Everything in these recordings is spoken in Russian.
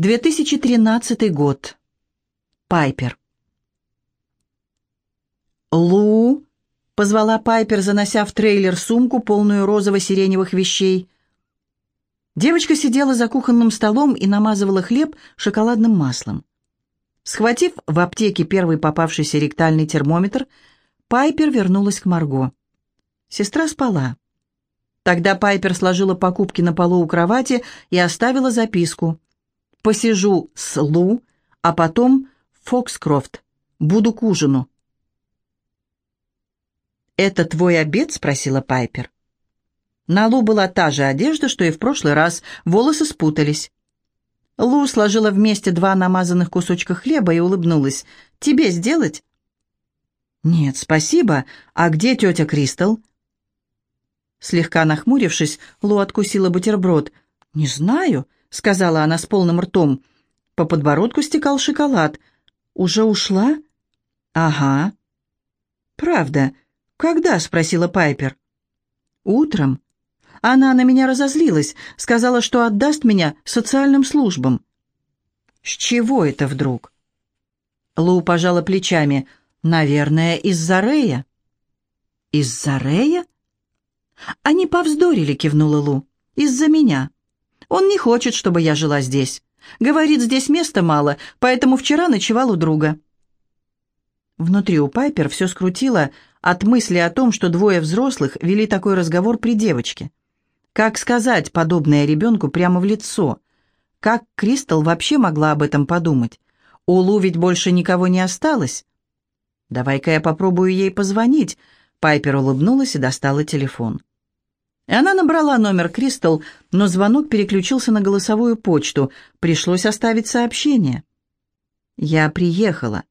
2013 год. Пайпер. «Лу!» — позвала Пайпер, занося в трейлер сумку, полную розово-сиреневых вещей. Девочка сидела за кухонным столом и намазывала хлеб шоколадным маслом. Схватив в аптеке первый попавшийся ректальный термометр, Пайпер вернулась к Марго. Сестра спала. Тогда Пайпер сложила покупки на полу у кровати и оставила записку. «Посижу с Лу, а потом Фокскрофт. Буду к ужину». «Это твой обед?» — спросила Пайпер. На Лу была та же одежда, что и в прошлый раз, волосы спутались. Лу сложила вместе два намазанных кусочка хлеба и улыбнулась. «Тебе сделать?» «Нет, спасибо. А где тетя Кристал?» Слегка нахмурившись, Лу откусила бутерброд. «Не знаю», — сказала она с полным ртом. По подбородку стекал шоколад. «Уже ушла?» «Ага». «Правда. Когда?» — спросила Пайпер. «Утром. Она на меня разозлилась, сказала, что отдаст меня социальным службам». «С чего это вдруг?» Лу пожала плечами. «Наверное, из-за Рея». «Из-за Рея?» «Они повздорили», — кивнула Лу. «Из-за меня. Он не хочет, чтобы я жила здесь. Говорит, здесь места мало, поэтому вчера ночевал у друга». Внутри у Пайпер все скрутило от мысли о том, что двое взрослых вели такой разговор при девочке. Как сказать подобное ребенку прямо в лицо? Как Кристал вообще могла об этом подумать? У Лу ведь больше никого не осталось. «Давай-ка я попробую ей позвонить», Пайпер улыбнулась и достала телефон. И она набрала номер Кристал, но звонок переключился на голосовую почту. Пришлось оставить сообщение. «Я приехала.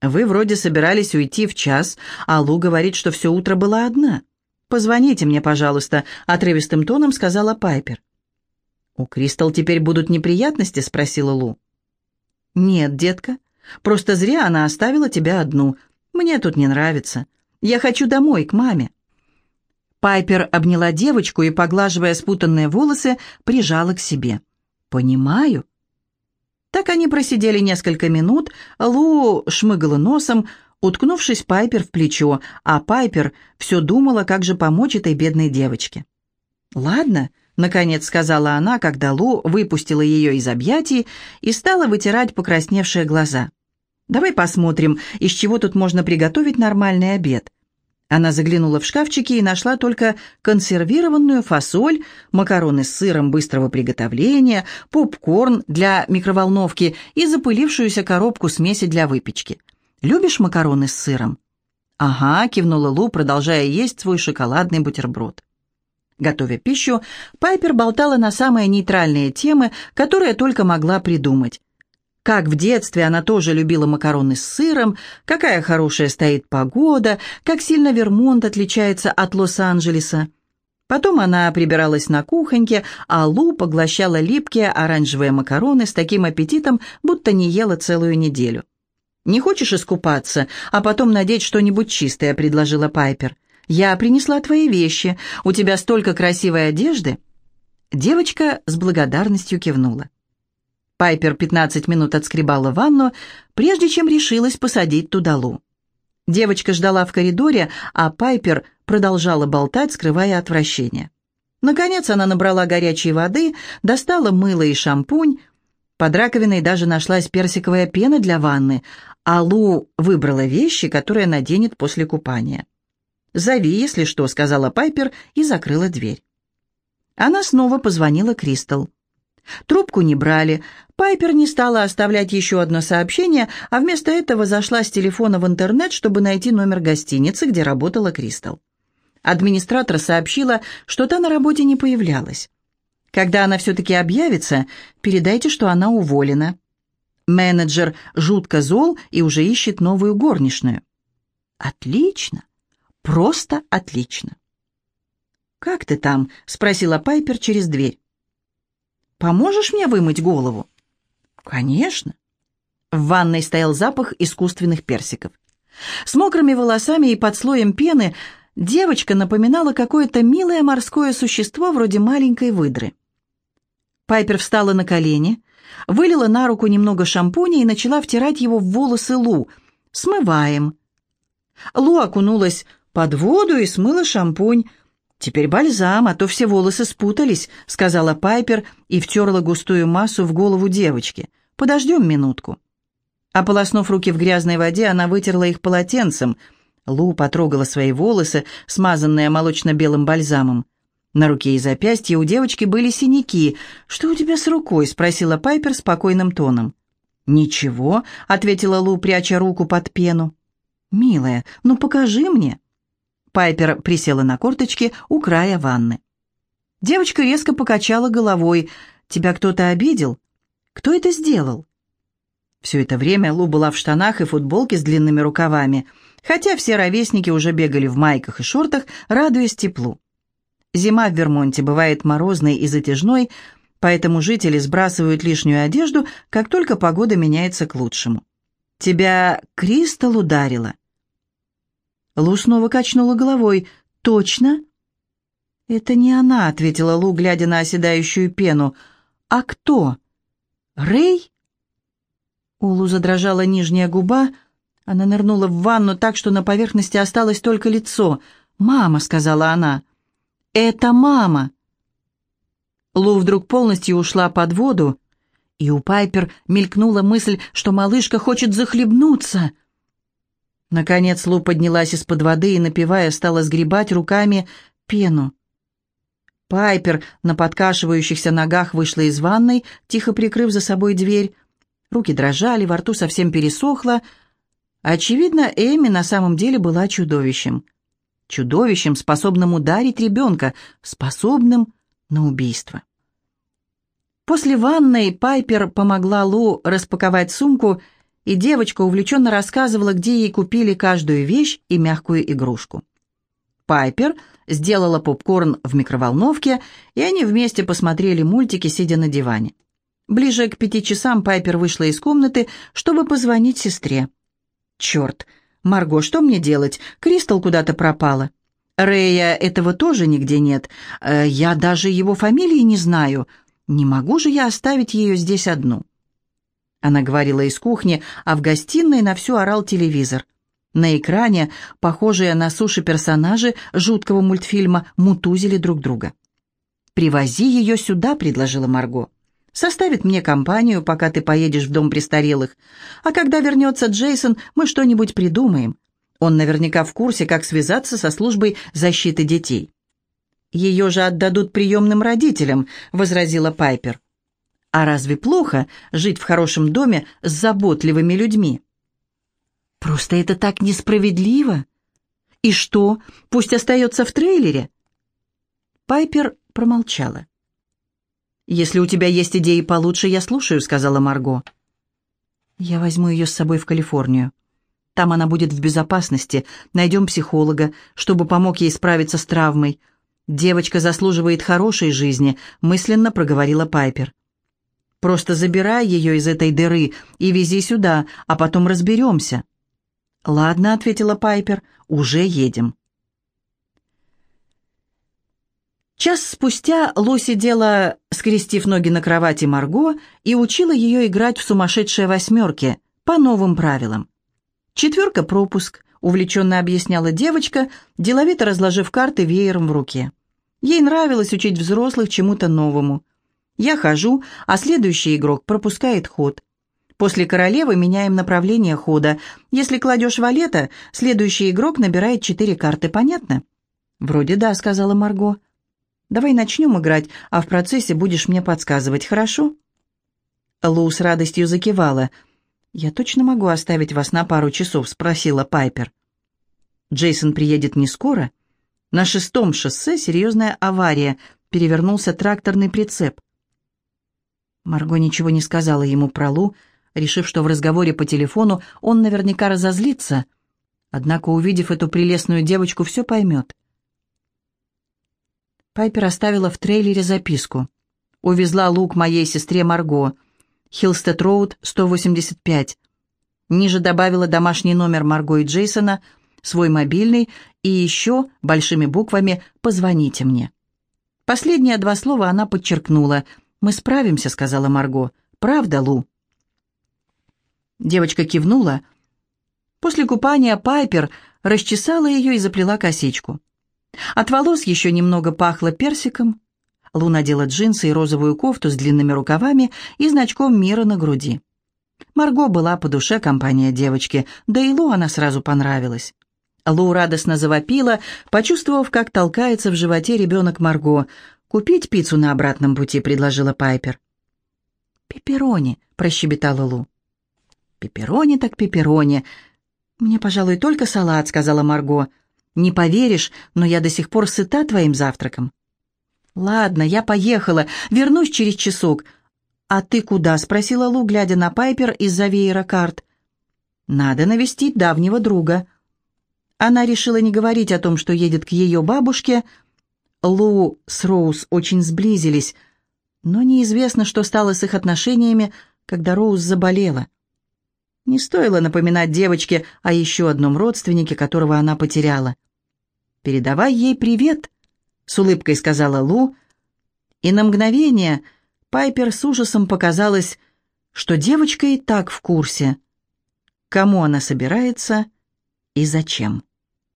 Вы вроде собирались уйти в час, а Лу говорит, что все утро была одна. Позвоните мне, пожалуйста», — отрывистым тоном сказала Пайпер. «У Кристал теперь будут неприятности?» — спросила Лу. «Нет, детка. Просто зря она оставила тебя одну. Мне тут не нравится. Я хочу домой, к маме». Пайпер обняла девочку и, поглаживая спутанные волосы, прижала к себе. «Понимаю». Так они просидели несколько минут, Лу шмыгала носом, уткнувшись Пайпер в плечо, а Пайпер все думала, как же помочь этой бедной девочке. «Ладно», — наконец сказала она, когда Лу выпустила ее из объятий и стала вытирать покрасневшие глаза. «Давай посмотрим, из чего тут можно приготовить нормальный обед». Она заглянула в шкафчики и нашла только консервированную фасоль, макароны с сыром быстрого приготовления, попкорн для микроволновки и запылившуюся коробку смеси для выпечки. «Любишь макароны с сыром?» «Ага», — кивнула Лу, продолжая есть свой шоколадный бутерброд. Готовя пищу, Пайпер болтала на самые нейтральные темы, которые только могла придумать. Как в детстве она тоже любила макароны с сыром, какая хорошая стоит погода, как сильно Вермонт отличается от Лос-Анджелеса. Потом она прибиралась на кухоньке, а Лу поглощала липкие оранжевые макароны с таким аппетитом, будто не ела целую неделю. «Не хочешь искупаться, а потом надеть что-нибудь чистое?» — предложила Пайпер. «Я принесла твои вещи. У тебя столько красивой одежды». Девочка с благодарностью кивнула. Пайпер 15 минут отскребала ванну, прежде чем решилась посадить туда Лу. Девочка ждала в коридоре, а Пайпер продолжала болтать, скрывая отвращение. Наконец она набрала горячей воды, достала мыло и шампунь. Под раковиной даже нашлась персиковая пена для ванны, а Лу выбрала вещи, которые наденет после купания. «Зови, если что», — сказала Пайпер и закрыла дверь. Она снова позвонила Кристал. Трубку не брали. Пайпер не стала оставлять еще одно сообщение, а вместо этого зашла с телефона в интернет, чтобы найти номер гостиницы, где работала Кристал. Администратор сообщила, что та на работе не появлялась. Когда она все-таки объявится, передайте, что она уволена. Менеджер жутко зол и уже ищет новую горничную. Отлично. Просто отлично. «Как ты там?» — спросила Пайпер через дверь. Поможешь мне вымыть голову?» «Конечно». В ванной стоял запах искусственных персиков. С мокрыми волосами и под слоем пены девочка напоминала какое-то милое морское существо вроде маленькой выдры. Пайпер встала на колени, Вылила на руку немного шампуня и начала втирать его в волосы Лу. «Смываем». Лу окунулась под воду и смыла шампунь. «Теперь бальзам, а то все волосы спутались», — сказала Пайпер и втерла густую массу в голову девочки. «Подождем минутку». Ополоснув руки в грязной воде, она вытерла их полотенцем. Лу потрогала свои волосы, смазанные молочно-белым бальзамом. На руке и запястье у девочки были синяки. «Что у тебя с рукой?» — спросила Пайпер спокойным тоном. «Ничего», — ответила Лу, пряча руку под пену. «Милая, ну покажи мне». Пайпер присела на корточки у края ванны. Девочка резко покачала головой. «Тебя кто-то обидел? Кто это сделал?» Все это время Лу была в штанах и футболке с длинными рукавами, хотя все ровесники уже бегали в майках и шортах, радуясь теплу. Зима в Вермонте бывает морозной и затяжной, поэтому жители сбрасывают лишнюю одежду, как только погода меняется к лучшему. «Тебя Кристал ударила?» Лу снова качнула головой. «Точно?» «Это не она», — ответила Лу, глядя на оседающую пену. «А кто? Рэй?» У Лу задрожала нижняя губа. Она нырнула в ванну так, что на поверхности осталось только лицо. «Мама», — сказала она. «Это мама». Лу вдруг полностью ушла под воду, и у Пайпер мелькнула мысль, что малышка хочет захлебнуться — Наконец Лу поднялась из-под воды и, напивая, стала сгребать руками пену. Пайпер на подкашивающихся ногах вышла из ванной, тихо прикрыв за собой дверь. Руки дрожали, во рту совсем пересохло. Очевидно, Эми на самом деле была чудовищем. Чудовищем, способным ударить ребенка, способным на убийство. После ванной Пайпер помогла Лу распаковать сумку и девочка увлеченно рассказывала, где ей купили каждую вещь и мягкую игрушку. Пайпер сделала попкорн в микроволновке, и они вместе посмотрели мультики, сидя на диване. Ближе к пяти часам Пайпер вышла из комнаты, чтобы позвонить сестре. «Черт! Марго, что мне делать? Кристал куда-то пропала. Рэя этого тоже нигде нет. Э, я даже его фамилии не знаю. Не могу же я оставить ее здесь одну?» Она говорила из кухни, а в гостиной на всю орал телевизор. На экране похожие на суши персонажи жуткого мультфильма мутузили друг друга. «Привози ее сюда», — предложила Марго. «Составит мне компанию, пока ты поедешь в дом престарелых. А когда вернется Джейсон, мы что-нибудь придумаем. Он наверняка в курсе, как связаться со службой защиты детей». «Ее же отдадут приемным родителям», — возразила Пайпер. А разве плохо жить в хорошем доме с заботливыми людьми? Просто это так несправедливо. И что, пусть остается в трейлере? Пайпер промолчала. «Если у тебя есть идеи получше, я слушаю», — сказала Марго. «Я возьму ее с собой в Калифорнию. Там она будет в безопасности. Найдем психолога, чтобы помог ей справиться с травмой. Девочка заслуживает хорошей жизни», — мысленно проговорила Пайпер. Просто забирай ее из этой дыры и вези сюда, а потом разберемся». «Ладно», — ответила Пайпер, — «уже едем». Час спустя Ло сидела, скрестив ноги на кровати Марго, и учила ее играть в сумасшедшие восьмерки по новым правилам. «Четверка — пропуск», — увлеченно объясняла девочка, деловито разложив карты веером в руке. Ей нравилось учить взрослых чему-то новому. Я хожу, а следующий игрок пропускает ход. После королевы меняем направление хода. Если кладешь валета, следующий игрок набирает четыре карты, понятно? «Вроде да», — сказала Марго. «Давай начнем играть, а в процессе будешь мне подсказывать, хорошо?» Лу с радостью закивала. «Я точно могу оставить вас на пару часов?» — спросила Пайпер. «Джейсон приедет не скоро?» На шестом шоссе серьезная авария, перевернулся тракторный прицеп. Марго ничего не сказала ему про Лу, решив, что в разговоре по телефону он наверняка разозлится, однако, увидев эту прелестную девочку, все поймет. Пайпер оставила в трейлере записку. «Увезла Лу к моей сестре Марго. Хилстед-Роуд, 185». Ниже добавила домашний номер Марго и Джейсона, свой мобильный и еще большими буквами «Позвоните мне». Последние два слова она подчеркнула – «Мы справимся», — сказала Марго. Правда, Лу?» Девочка кивнула. После купания Пайпер расчесала ее и заплела косичку. От волос еще немного пахло персиком. Лу надела джинсы и розовую кофту с длинными рукавами и значком мира на груди. Марго была по душе компания девочки, да и Лу она сразу понравилась. Лу радостно завопила, почувствовав, как толкается в животе ребенок Марго. «Купить пиццу на обратном пути», — предложила Пайпер. «Пепперони», — прощебетала Лу. «Пепперони так пепперони. Мне, пожалуй, только салат», — сказала Марго. «Не поверишь, но я до сих пор сыта твоим завтраком». «Ладно, я поехала. Вернусь через часок». «А ты куда?» — спросила Лу, глядя на Пайпер из-за веера карт. «Надо навестить давнего друга». Она решила не говорить о том, что едет к ее бабушке. Лу с Роуз очень сблизились, но неизвестно, что стало с их отношениями, когда Роуз заболела. Не стоило напоминать девочке о еще одном родственнике, которого она потеряла. «Передавай ей привет», — с улыбкой сказала Лу, и на мгновение Пайпер с ужасом показалось, что девочка и так в курсе, кому она собирается и зачем.